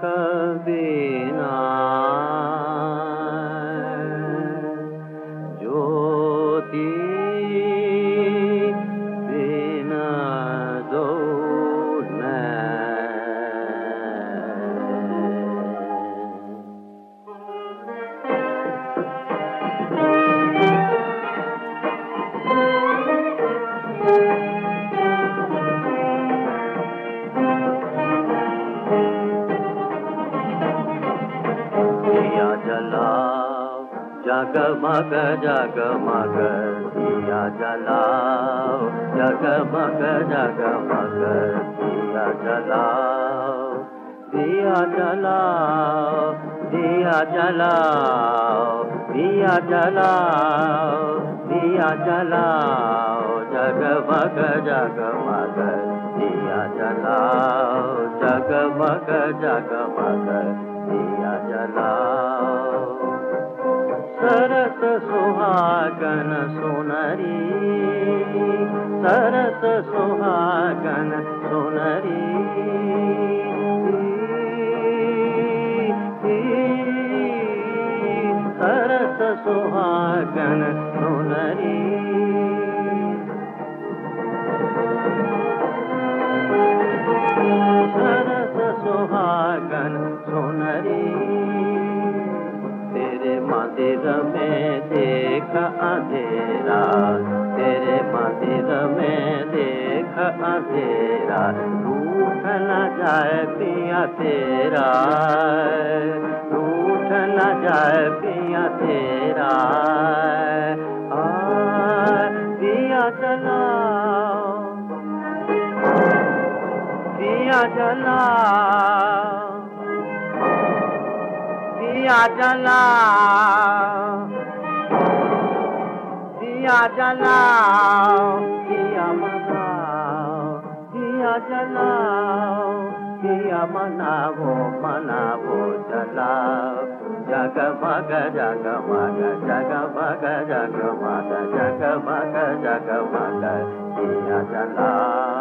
ಕವೇ जगमग जगमग दिया जलाओ। जगमग जगमग दिया जलाओ। दिया जलाओ दिया जलाओ दिया जलाओ दिया जलाओ। जगमग जगमग दिया जलाओ। जगमग जगमग दिया जलाओ। सुहागन सुनरी सरस सुहागन सुनरी सरस सुहागन सुनरी सरस सुहागन सुनरी तेरे मंदिर में देख अंधेरा तेरे मंदिर में देख अंधेरा रूठ न जाए पिया तेरा रूठ न जाए पिया तेरा। आ, दिया जलाओ दिया जलाओ दिया जलाओ। दिया जलाओ दिया मनाओ दिया जलाओ दिया मनाओ मनाओ जलाओ जग मग जग मग जग मग दिया जलाओ